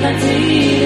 liberty.